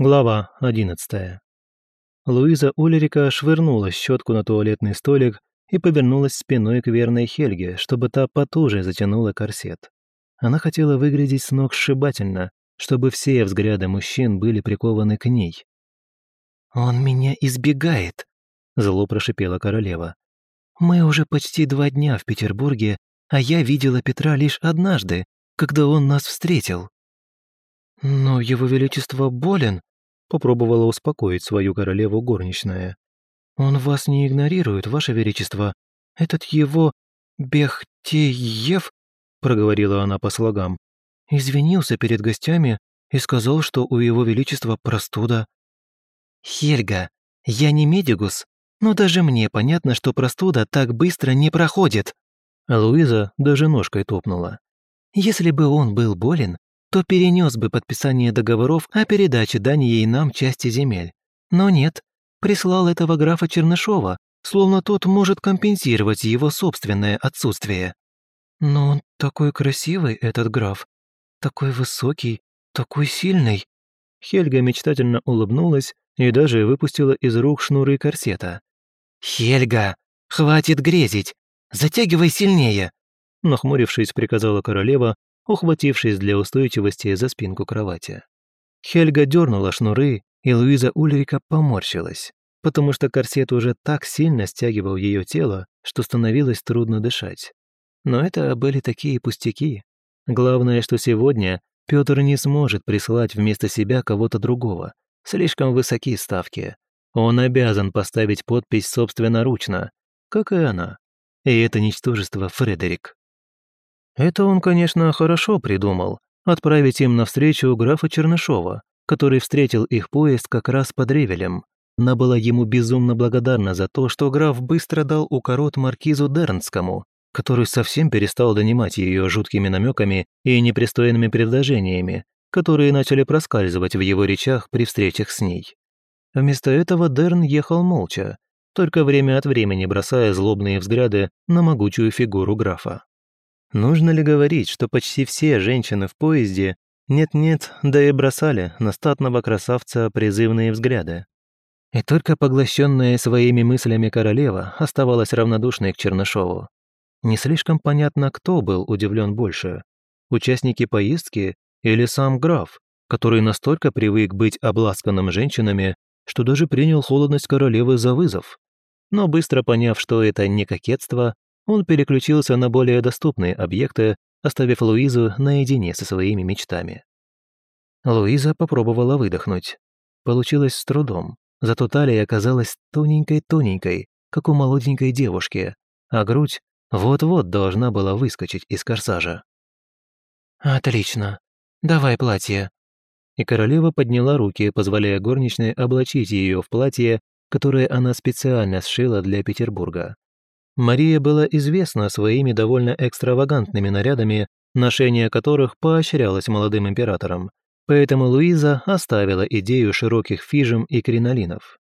Глава 11. Луиза Ульрика швырнула щетку на туалетный столик и повернулась спиной к верной Хельге, чтобы та потуже затянула корсет. Она хотела выглядеть с ног сшибательно, чтобы все взгляды мужчин были прикованы к ней. «Он меня избегает», — зло прошипела королева. «Мы уже почти два дня в Петербурге, а я видела Петра лишь однажды, когда он нас встретил». «Но его величество болен», попробовала успокоить свою королеву горничная. «Он вас не игнорирует, ваше величество. Этот его... Бехтеев...» — проговорила она по слогам. «Извинился перед гостями и сказал, что у его величества простуда». «Хельга, я не медигус, но даже мне понятно, что простуда так быстро не проходит». Луиза даже ножкой топнула. «Если бы он был болен, то перенес бы подписание договоров о передаче дани ей нам части земель. Но нет, прислал этого графа Чернышова, словно тот может компенсировать его собственное отсутствие. Но он такой красивый, этот граф. Такой высокий, такой сильный. Хельга мечтательно улыбнулась и даже выпустила из рук шнуры корсета. «Хельга, хватит грезить! Затягивай сильнее!» Нахмурившись, приказала королева, ухватившись для устойчивости за спинку кровати. Хельга дернула шнуры, и Луиза Ульрика поморщилась, потому что корсет уже так сильно стягивал ее тело, что становилось трудно дышать. Но это были такие пустяки. Главное, что сегодня Петр не сможет прислать вместо себя кого-то другого. Слишком высоки ставки. Он обязан поставить подпись собственноручно, как и она. И это ничтожество Фредерик. Это он, конечно, хорошо придумал, отправить им навстречу графа Чернышова, который встретил их поезд как раз под Ревелем. Она была ему безумно благодарна за то, что граф быстро дал укорот маркизу Дернскому, который совсем перестал донимать ее жуткими намеками и непристойными предложениями, которые начали проскальзывать в его речах при встречах с ней. Вместо этого Дерн ехал молча, только время от времени бросая злобные взгляды на могучую фигуру графа. Нужно ли говорить, что почти все женщины в поезде нет-нет, да и бросали на статного красавца призывные взгляды. И только поглощенная своими мыслями королева оставалась равнодушной к Чернышову. Не слишком понятно, кто был удивлен больше – участники поездки или сам граф, который настолько привык быть обласканным женщинами, что даже принял холодность королевы за вызов. Но быстро поняв, что это не кокетство, он переключился на более доступные объекты, оставив Луизу наедине со своими мечтами. Луиза попробовала выдохнуть. Получилось с трудом, зато талия оказалась тоненькой-тоненькой, как у молоденькой девушки, а грудь вот-вот должна была выскочить из корсажа. «Отлично. Давай платье». И королева подняла руки, позволяя горничной облачить ее в платье, которое она специально сшила для Петербурга. Мария была известна своими довольно экстравагантными нарядами, ношение которых поощрялось молодым императором, поэтому Луиза оставила идею широких фижем и кринолинов.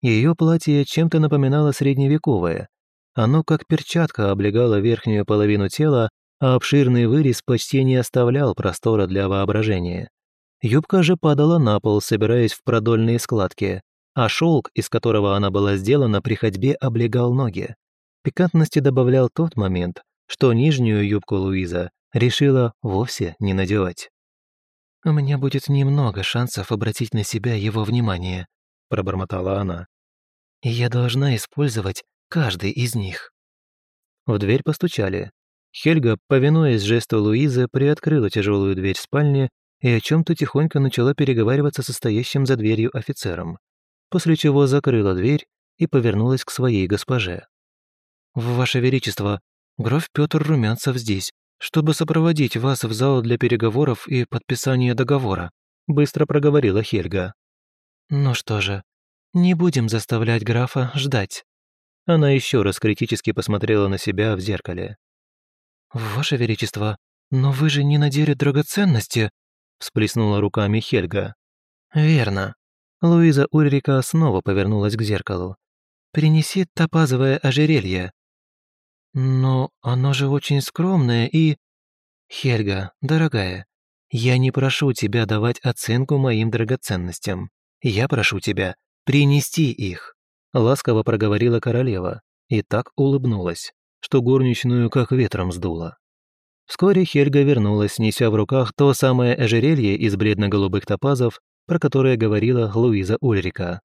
Ее платье чем-то напоминало средневековое. Оно как перчатка облегало верхнюю половину тела, а обширный вырез почти не оставлял простора для воображения. Юбка же падала на пол, собираясь в продольные складки, а шелк, из которого она была сделана при ходьбе, облегал ноги. Пикантности добавлял тот момент, что нижнюю юбку Луиза решила вовсе не надевать. «У меня будет немного шансов обратить на себя его внимание», – пробормотала она. «И я должна использовать каждый из них». В дверь постучали. Хельга, повинуясь жесту Луизы, приоткрыла тяжелую дверь спальни и о чем то тихонько начала переговариваться со стоящим за дверью офицером, после чего закрыла дверь и повернулась к своей госпоже. «Ваше Величество, граф Петр Румянцев здесь, чтобы сопроводить вас в зал для переговоров и подписания договора», быстро проговорила Хельга. «Ну что же, не будем заставлять графа ждать». Она еще раз критически посмотрела на себя в зеркале. «Ваше Величество, но вы же не надели драгоценности!» всплеснула руками Хельга. «Верно». Луиза Ульрика снова повернулась к зеркалу. «Принеси топазовое ожерелье, «Но оно же очень скромное и...» «Хельга, дорогая, я не прошу тебя давать оценку моим драгоценностям. Я прошу тебя принести их», — ласково проговорила королева и так улыбнулась, что горничную как ветром сдуло. Вскоре Хельга вернулась, неся в руках то самое ожерелье из бледно-голубых топазов, про которое говорила Луиза Ульрика.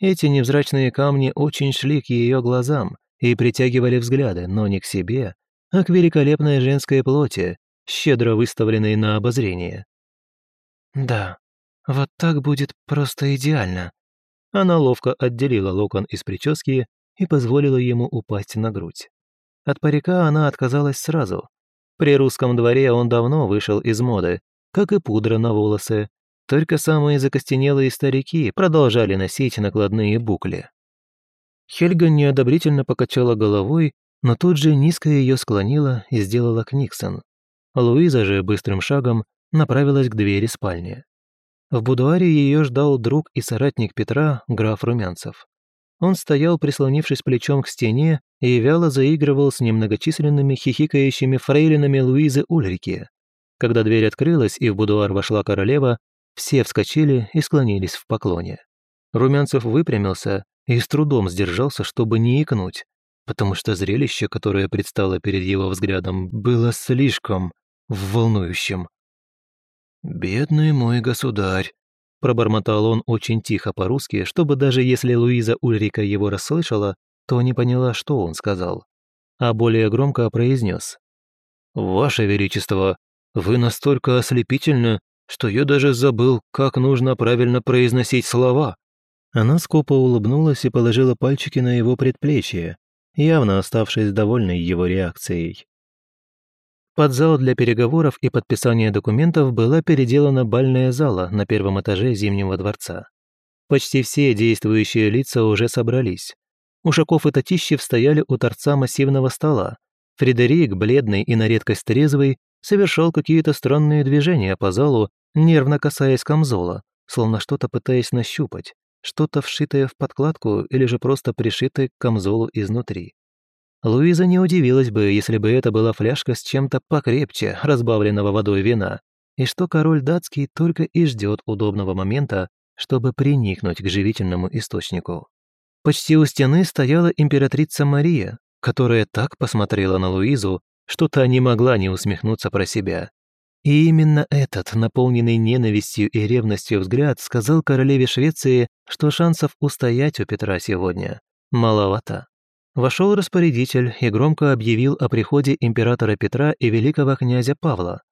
Эти невзрачные камни очень шли к ее глазам, и притягивали взгляды, но не к себе, а к великолепной женской плоти, щедро выставленной на обозрение. «Да, вот так будет просто идеально». Она ловко отделила локон из прически и позволила ему упасть на грудь. От парика она отказалась сразу. При русском дворе он давно вышел из моды, как и пудра на волосы. Только самые закостенелые старики продолжали носить накладные букли. Хельга неодобрительно покачала головой, но тут же низко ее склонила и сделала к Никсон. Луиза же быстрым шагом направилась к двери спальни. В будуаре ее ждал друг и соратник Петра, граф Румянцев. Он стоял, прислонившись плечом к стене, и вяло заигрывал с немногочисленными хихикающими фрейлинами Луизы Ульрики. Когда дверь открылась и в будуар вошла королева, все вскочили и склонились в поклоне. Румянцев выпрямился и с трудом сдержался, чтобы не икнуть, потому что зрелище, которое предстало перед его взглядом, было слишком волнующим. «Бедный мой государь!» – пробормотал он очень тихо по-русски, чтобы даже если Луиза Ульрика его расслышала, то не поняла, что он сказал, а более громко произнес. «Ваше Величество, вы настолько ослепительны, что я даже забыл, как нужно правильно произносить слова!» Она скупо улыбнулась и положила пальчики на его предплечье, явно оставшись довольной его реакцией. Под зал для переговоров и подписания документов была переделана бальная зала на первом этаже Зимнего дворца. Почти все действующие лица уже собрались. Ушаков и Татищев стояли у торца массивного стола. Фредерик, бледный и на редкость трезвый, совершал какие-то странные движения по залу, нервно касаясь камзола, словно что-то пытаясь нащупать что-то вшитое в подкладку или же просто пришитое к камзолу изнутри. Луиза не удивилась бы, если бы это была фляжка с чем-то покрепче, разбавленного водой вина, и что король датский только и ждет удобного момента, чтобы приникнуть к живительному источнику. Почти у стены стояла императрица Мария, которая так посмотрела на Луизу, что та не могла не усмехнуться про себя. И именно этот, наполненный ненавистью и ревностью взгляд, сказал королеве Швеции, что шансов устоять у Петра сегодня маловато. Вошел распорядитель и громко объявил о приходе императора Петра и великого князя Павла.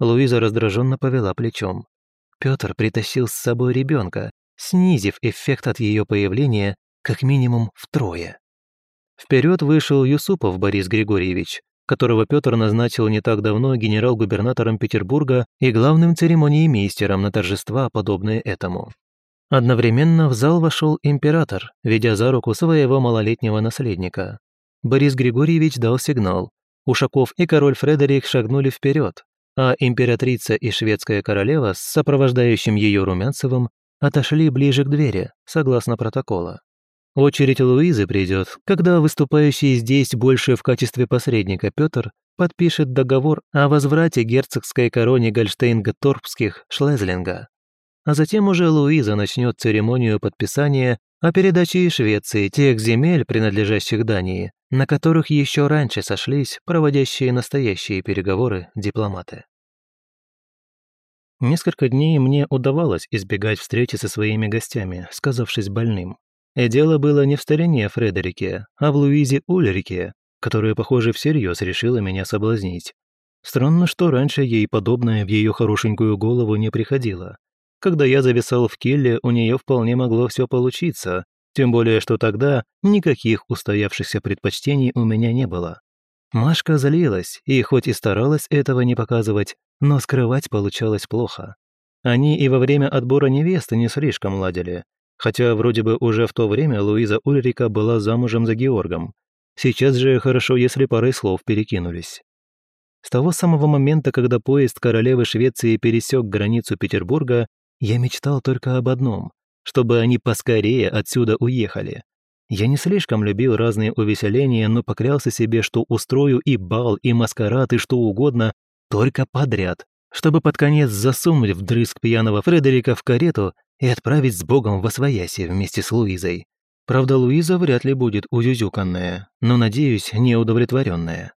Луиза раздраженно повела плечом. Петр притащил с собой ребенка, снизив эффект от ее появления как минимум втрое. Вперед вышел Юсупов Борис Григорьевич, которого Петр назначил не так давно генерал-губернатором Петербурга и главным церемониемейстером на торжества, подобные этому. Одновременно в зал вошел император, ведя за руку своего малолетнего наследника. Борис Григорьевич дал сигнал. Ушаков и король Фредерик шагнули вперед, а императрица и шведская королева с сопровождающим ее Румянцевым отошли ближе к двери, согласно протокола. Очередь Луизы придет, когда выступающий здесь больше в качестве посредника Петр подпишет договор о возврате герцогской короне Гольштейн-Торпских Шлезлинга. А затем уже Луиза начнет церемонию подписания о передаче Швеции тех земель, принадлежащих Дании, на которых еще раньше сошлись проводящие настоящие переговоры дипломаты. Несколько дней мне удавалось избегать встречи со своими гостями, сказавшись больным. И дело было не в старине Фредерике, а в Луизе Ульрике, которая, похоже, всерьез решила меня соблазнить. Странно, что раньше ей подобное в ее хорошенькую голову не приходило. Когда я зависал в килле, у нее вполне могло все получиться, тем более, что тогда никаких устоявшихся предпочтений у меня не было. Машка залилась, и хоть и старалась этого не показывать, но скрывать получалось плохо. Они и во время отбора невесты не слишком ладили, Хотя вроде бы уже в то время Луиза Ульрика была замужем за Георгом. Сейчас же хорошо, если парой слов перекинулись. С того самого момента, когда поезд королевы Швеции пересек границу Петербурга, я мечтал только об одном – чтобы они поскорее отсюда уехали. Я не слишком любил разные увеселения, но поклялся себе, что устрою и бал, и маскарад, и что угодно, только подряд, чтобы под конец засунуть вдрызг пьяного Фредерика в карету и отправить с Богом во свояси вместе с Луизой. Правда, Луиза вряд ли будет уюзюканная, но, надеюсь, неудовлетворенная.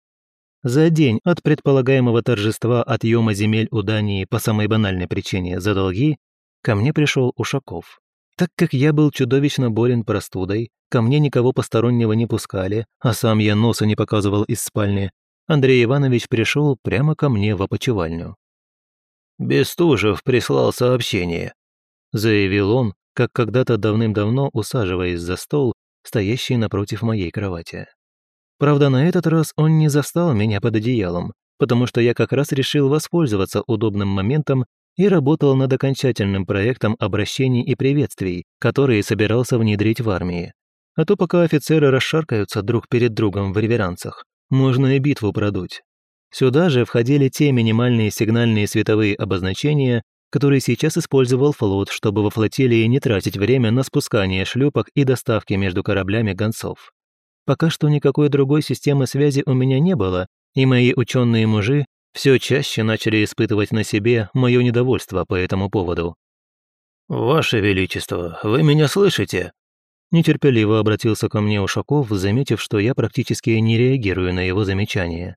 За день от предполагаемого торжества отъема земель у Дании по самой банальной причине за долги ко мне пришел Ушаков. Так как я был чудовищно болен простудой, ко мне никого постороннего не пускали, а сам я носа не показывал из спальни, Андрей Иванович пришел прямо ко мне в опочивальню. Бестужев прислал сообщение», — заявил он, как когда-то давным-давно усаживаясь за стол, стоящий напротив моей кровати. Правда, на этот раз он не застал меня под одеялом, потому что я как раз решил воспользоваться удобным моментом и работал над окончательным проектом обращений и приветствий, которые собирался внедрить в армии. А то пока офицеры расшаркаются друг перед другом в реверансах, можно и битву продуть. Сюда же входили те минимальные сигнальные световые обозначения, которые сейчас использовал флот, чтобы во флотилии не тратить время на спускание шлюпок и доставки между кораблями гонцов. Пока что никакой другой системы связи у меня не было, и мои ученые-мужи все чаще начали испытывать на себе мое недовольство по этому поводу. «Ваше Величество, вы меня слышите?» Нетерпеливо обратился ко мне Ушаков, заметив, что я практически не реагирую на его замечания.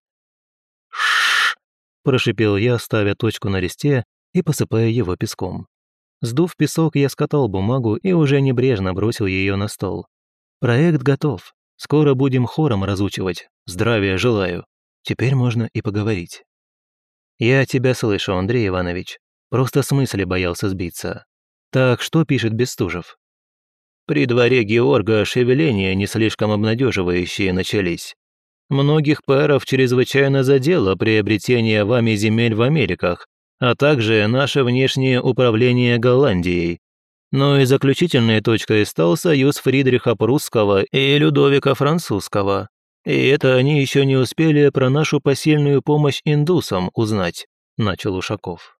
Прошипел я, ставя точку на листе и посыпая его песком. Сдув песок, я скатал бумагу и уже небрежно бросил ее на стол. «Проект готов. Скоро будем хором разучивать. Здравия желаю. Теперь можно и поговорить». «Я тебя слышу, Андрей Иванович. Просто с мысли боялся сбиться. Так что пишет Бестужев?» «При дворе Георга шевеления не слишком обнадеживающие начались. Многих пэров чрезвычайно задело приобретение вами земель в Америках, а также наше внешнее управление Голландией. Но и заключительной точкой стал союз Фридриха Прусского и Людовика Французского. И это они еще не успели про нашу посильную помощь индусам узнать, начал Ушаков.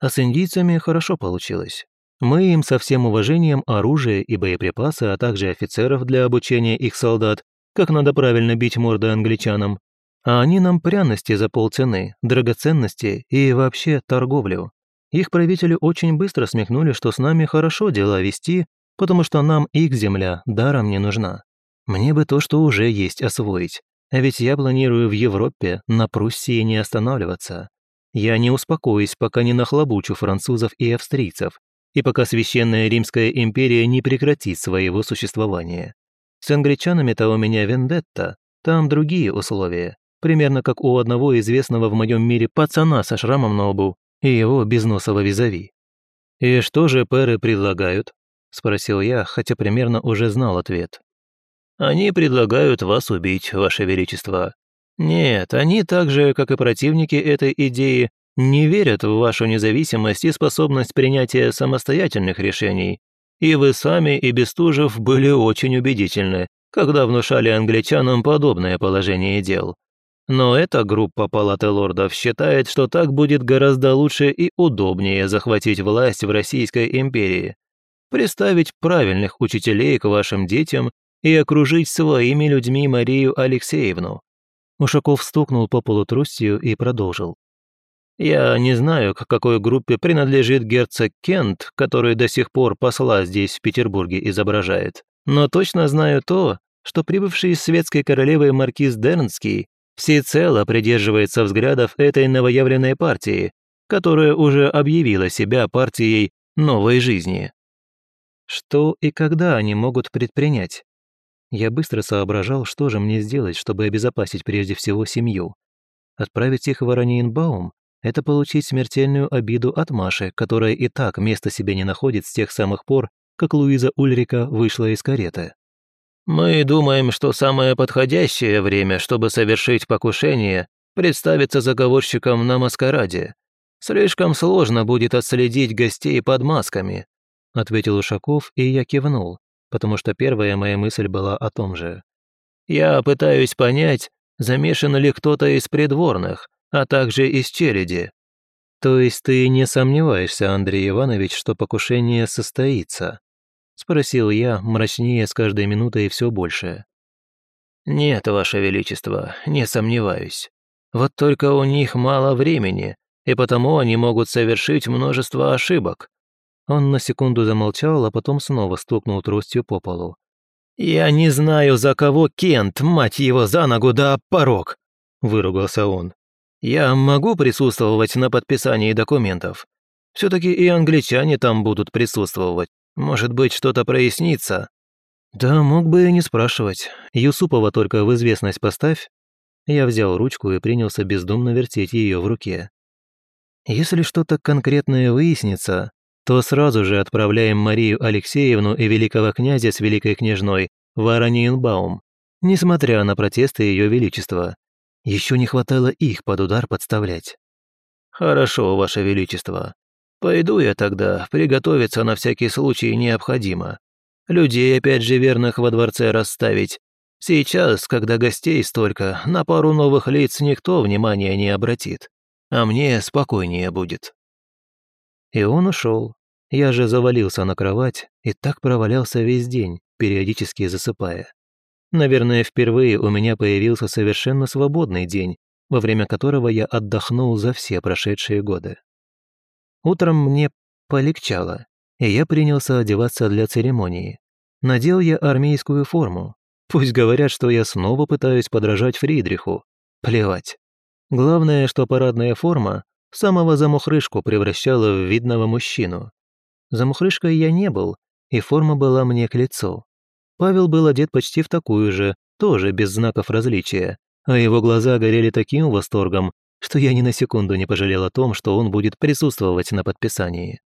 А с индийцами хорошо получилось. Мы им со всем уважением оружие и боеприпасы, а также офицеров для обучения их солдат как надо правильно бить морды англичанам, а они нам пряности за полцены, драгоценности и вообще торговлю. Их правители очень быстро смекнули, что с нами хорошо дела вести, потому что нам их земля даром не нужна. Мне бы то, что уже есть, освоить. А ведь я планирую в Европе на Пруссии не останавливаться. Я не успокоюсь, пока не нахлобучу французов и австрийцев, и пока Священная Римская империя не прекратит своего существования. С англичанами-то у меня вендетта, там другие условия, примерно как у одного известного в моем мире пацана со шрамом на лбу и его безносого визави. «И что же пэры предлагают?» – спросил я, хотя примерно уже знал ответ. «Они предлагают вас убить, Ваше Величество. Нет, они так же, как и противники этой идеи, не верят в вашу независимость и способность принятия самостоятельных решений, и вы сами, и Бестужев были очень убедительны, когда внушали англичанам подобное положение дел. Но эта группа Палаты лордов считает, что так будет гораздо лучше и удобнее захватить власть в Российской империи. Представить правильных учителей к вашим детям и окружить своими людьми Марию Алексеевну. Ушаков стукнул по полутрустью и продолжил. Я не знаю, к какой группе принадлежит герцог Кент, который до сих пор посла здесь, в Петербурге, изображает. Но точно знаю то, что прибывший из светской королевы маркиз Дернский всецело придерживается взглядов этой новоявленной партии, которая уже объявила себя партией новой жизни. Что и когда они могут предпринять? Я быстро соображал, что же мне сделать, чтобы обезопасить прежде всего семью. Отправить их в Ораниенбаум это получить смертельную обиду от Маши, которая и так места себе не находит с тех самых пор, как Луиза Ульрика вышла из кареты. «Мы думаем, что самое подходящее время, чтобы совершить покушение, представиться заговорщикам на маскараде. Слишком сложно будет отследить гостей под масками», — ответил Ушаков, и я кивнул, потому что первая моя мысль была о том же. «Я пытаюсь понять, замешан ли кто-то из придворных, а также из череди. То есть ты не сомневаешься, Андрей Иванович, что покушение состоится? Спросил я, мрачнее с каждой минутой все больше. Нет, Ваше Величество, не сомневаюсь. Вот только у них мало времени, и потому они могут совершить множество ошибок. Он на секунду замолчал, а потом снова стукнул тростью по полу. «Я не знаю, за кого Кент, мать его, за ногу да порог!» – выругался он. Я могу присутствовать на подписании документов? Все-таки и англичане там будут присутствовать. Может быть, что-то прояснится?» «Да, мог бы и не спрашивать. Юсупова только в известность поставь». Я взял ручку и принялся бездумно вертеть ее в руке. «Если что-то конкретное выяснится, то сразу же отправляем Марию Алексеевну и великого князя с великой княжной в Араньенбаум, несмотря на протесты ее величества. Еще не хватало их под удар подставлять. «Хорошо, Ваше Величество. Пойду я тогда, приготовиться на всякий случай необходимо. Людей опять же верных во дворце расставить. Сейчас, когда гостей столько, на пару новых лиц никто внимания не обратит. А мне спокойнее будет». И он ушел. Я же завалился на кровать и так провалялся весь день, периодически засыпая. Наверное, впервые у меня появился совершенно свободный день, во время которого я отдохнул за все прошедшие годы. Утром мне полегчало, и я принялся одеваться для церемонии. Надел я армейскую форму. Пусть говорят, что я снова пытаюсь подражать Фридриху. Плевать. Главное, что парадная форма самого замухрышку превращала в видного мужчину. Замухрышкой я не был, и форма была мне к лицу. Павел был одет почти в такую же, тоже без знаков различия, а его глаза горели таким восторгом, что я ни на секунду не пожалел о том, что он будет присутствовать на подписании.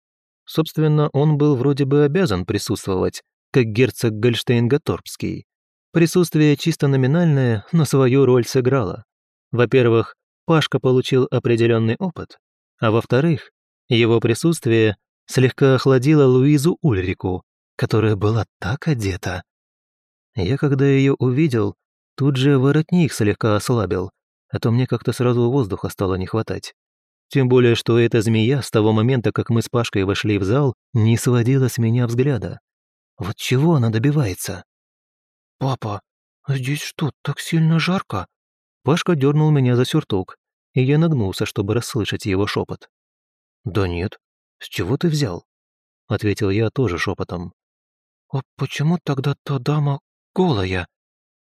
Собственно, он был вроде бы обязан присутствовать, как герцог Гольштейн-Гаторбский. Присутствие чисто номинальное, но свою роль сыграло. Во-первых, Пашка получил определенный опыт, а во-вторых, его присутствие слегка охладило Луизу Ульрику, которая была так одета, я, когда ее увидел, тут же воротник слегка ослабил, а то мне как-то сразу воздуха стало не хватать. Тем более, что эта змея с того момента, как мы с Пашкой вошли в зал, не сводила с меня взгляда. Вот чего она добивается? «Папа, а здесь что, так сильно жарко?» Пашка дернул меня за сюртук, и я нагнулся, чтобы расслышать его шепот. «Да нет, с чего ты взял?» — ответил я тоже шепотом. «А почему тогда та дама, голая!»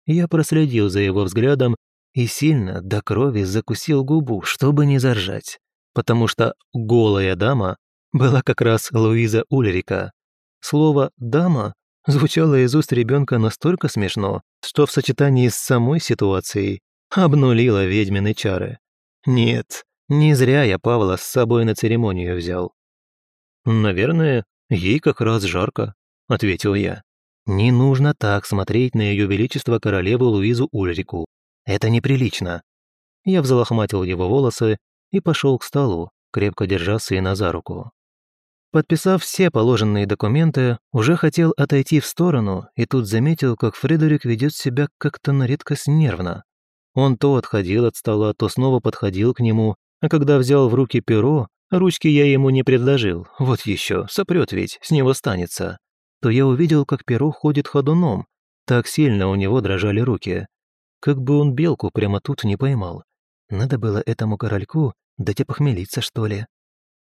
Я проследил за его взглядом и сильно до крови закусил губу, чтобы не заржать, потому что «голая дама» была как раз Луиза Ульрика. Слово «дама» звучало из уст ребенка настолько смешно, что в сочетании с самой ситуацией обнулило ведьмины чары. Нет, не зря я Павла с собой на церемонию взял. «Наверное, ей как раз жарко», — ответил я. Не нужно так смотреть на ее величество королеву Луизу Ульрику. Это неприлично. Я взлохматил его волосы и пошел к столу, крепко держа сына за руку. Подписав все положенные документы, уже хотел отойти в сторону и тут заметил, как Фредерик ведет себя как-то на редкость нервно. Он то отходил от стола, то снова подходил к нему, а когда взял в руки перо, ручки я ему не предложил, вот еще, сопрет ведь, с него станется то я увидел, как перо ходит ходуном, так сильно у него дрожали руки. Как бы он белку прямо тут не поймал. Надо было этому корольку дать опохмелиться, что ли.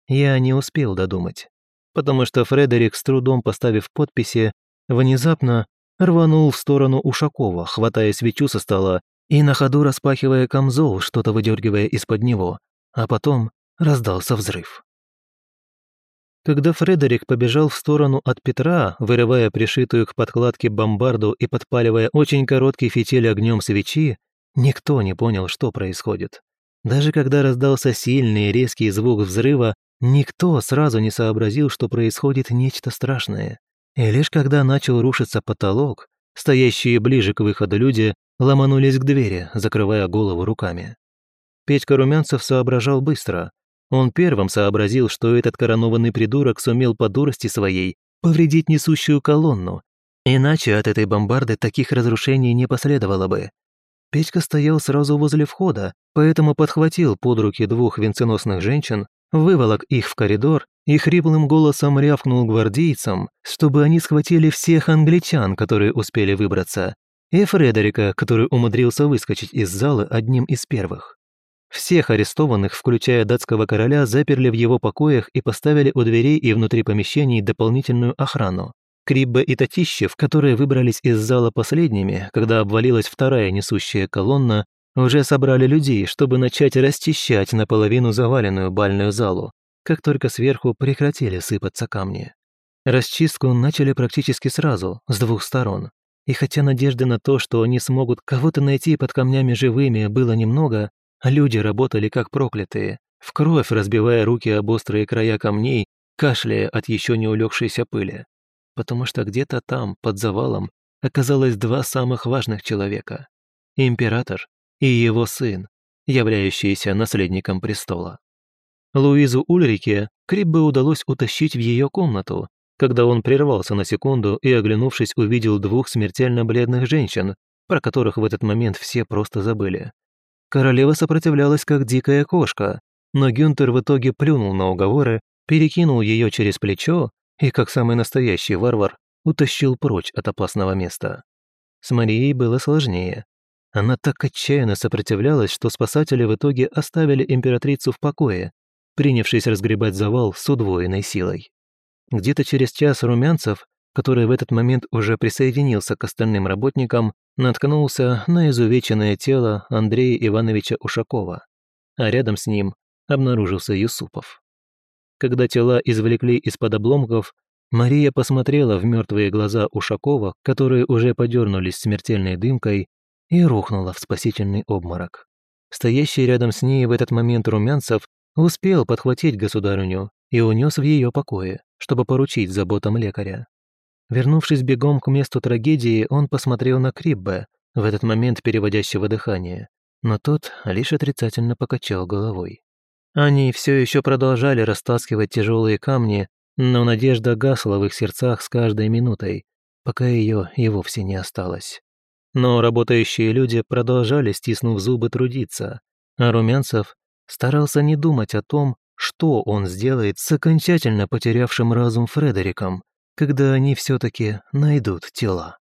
Я не успел додумать, потому что Фредерик, с трудом поставив подписи, внезапно рванул в сторону Ушакова, хватая свечу со стола и на ходу распахивая камзол, что-то выдергивая из-под него, а потом раздался взрыв. Когда Фредерик побежал в сторону от Петра, вырывая пришитую к подкладке бомбарду и подпаливая очень короткий фитиль огнем свечи, никто не понял, что происходит. Даже когда раздался сильный резкий звук взрыва, никто сразу не сообразил, что происходит нечто страшное. И лишь когда начал рушиться потолок, стоящие ближе к выходу люди ломанулись к двери, закрывая голову руками. Петька Румянцев соображал быстро – он первым сообразил, что этот коронованный придурок сумел по дурости своей повредить несущую колонну, иначе от этой бомбарды таких разрушений не последовало бы. Петька стоял сразу возле входа, поэтому подхватил под руки двух венценосных женщин, выволок их в коридор и хриплым голосом рявкнул гвардейцам, чтобы они схватили всех англичан, которые успели выбраться, и Фредерика, который умудрился выскочить из зала одним из первых. Всех арестованных, включая датского короля, заперли в его покоях и поставили у дверей и внутри помещений дополнительную охрану. Крибба и Татищев, которые выбрались из зала последними, когда обвалилась вторая несущая колонна, уже собрали людей, чтобы начать расчищать наполовину заваленную бальную залу, как только сверху прекратили сыпаться камни. Расчистку начали практически сразу, с двух сторон. И хотя надежды на то, что они смогут кого-то найти под камнями живыми, было немного, а люди работали как проклятые, в кровь разбивая руки об острые края камней, кашляя от еще не улегшейся пыли. Потому что где-то там, под завалом, оказалось два самых важных человека. Император и его сын, являющийся наследником престола. Луизу Ульрике Крипбе удалось утащить в ее комнату, когда он прервался на секунду и, оглянувшись, увидел двух смертельно бледных женщин, про которых в этот момент все просто забыли. Королева сопротивлялась, как дикая кошка, но Гюнтер в итоге плюнул на уговоры, перекинул ее через плечо и, как самый настоящий варвар, утащил прочь от опасного места. С Марией было сложнее. Она так отчаянно сопротивлялась, что спасатели в итоге оставили императрицу в покое, принявшись разгребать завал с удвоенной силой. Где-то через час Румянцев, который в этот момент уже присоединился к остальным работникам, наткнулся на изувеченное тело Андрея Ивановича Ушакова, а рядом с ним обнаружился Юсупов. Когда тела извлекли из-под обломков, Мария посмотрела в мертвые глаза Ушакова, которые уже подернулись смертельной дымкой, и рухнула в спасительный обморок. Стоящий рядом с ней в этот момент Румянцев успел подхватить государыню и унес в ее покое, чтобы поручить заботам лекаря. Вернувшись бегом к месту трагедии, он посмотрел на Крибба, в этот момент переводящего дыхание, но тот лишь отрицательно покачал головой. Они все еще продолжали растаскивать тяжелые камни, но надежда гасла в их сердцах с каждой минутой, пока ее и вовсе не осталось. Но работающие люди продолжали, стиснув зубы, трудиться, а Румянцев старался не думать о том, что он сделает с окончательно потерявшим разум Фредериком, когда они все-таки найдут тела.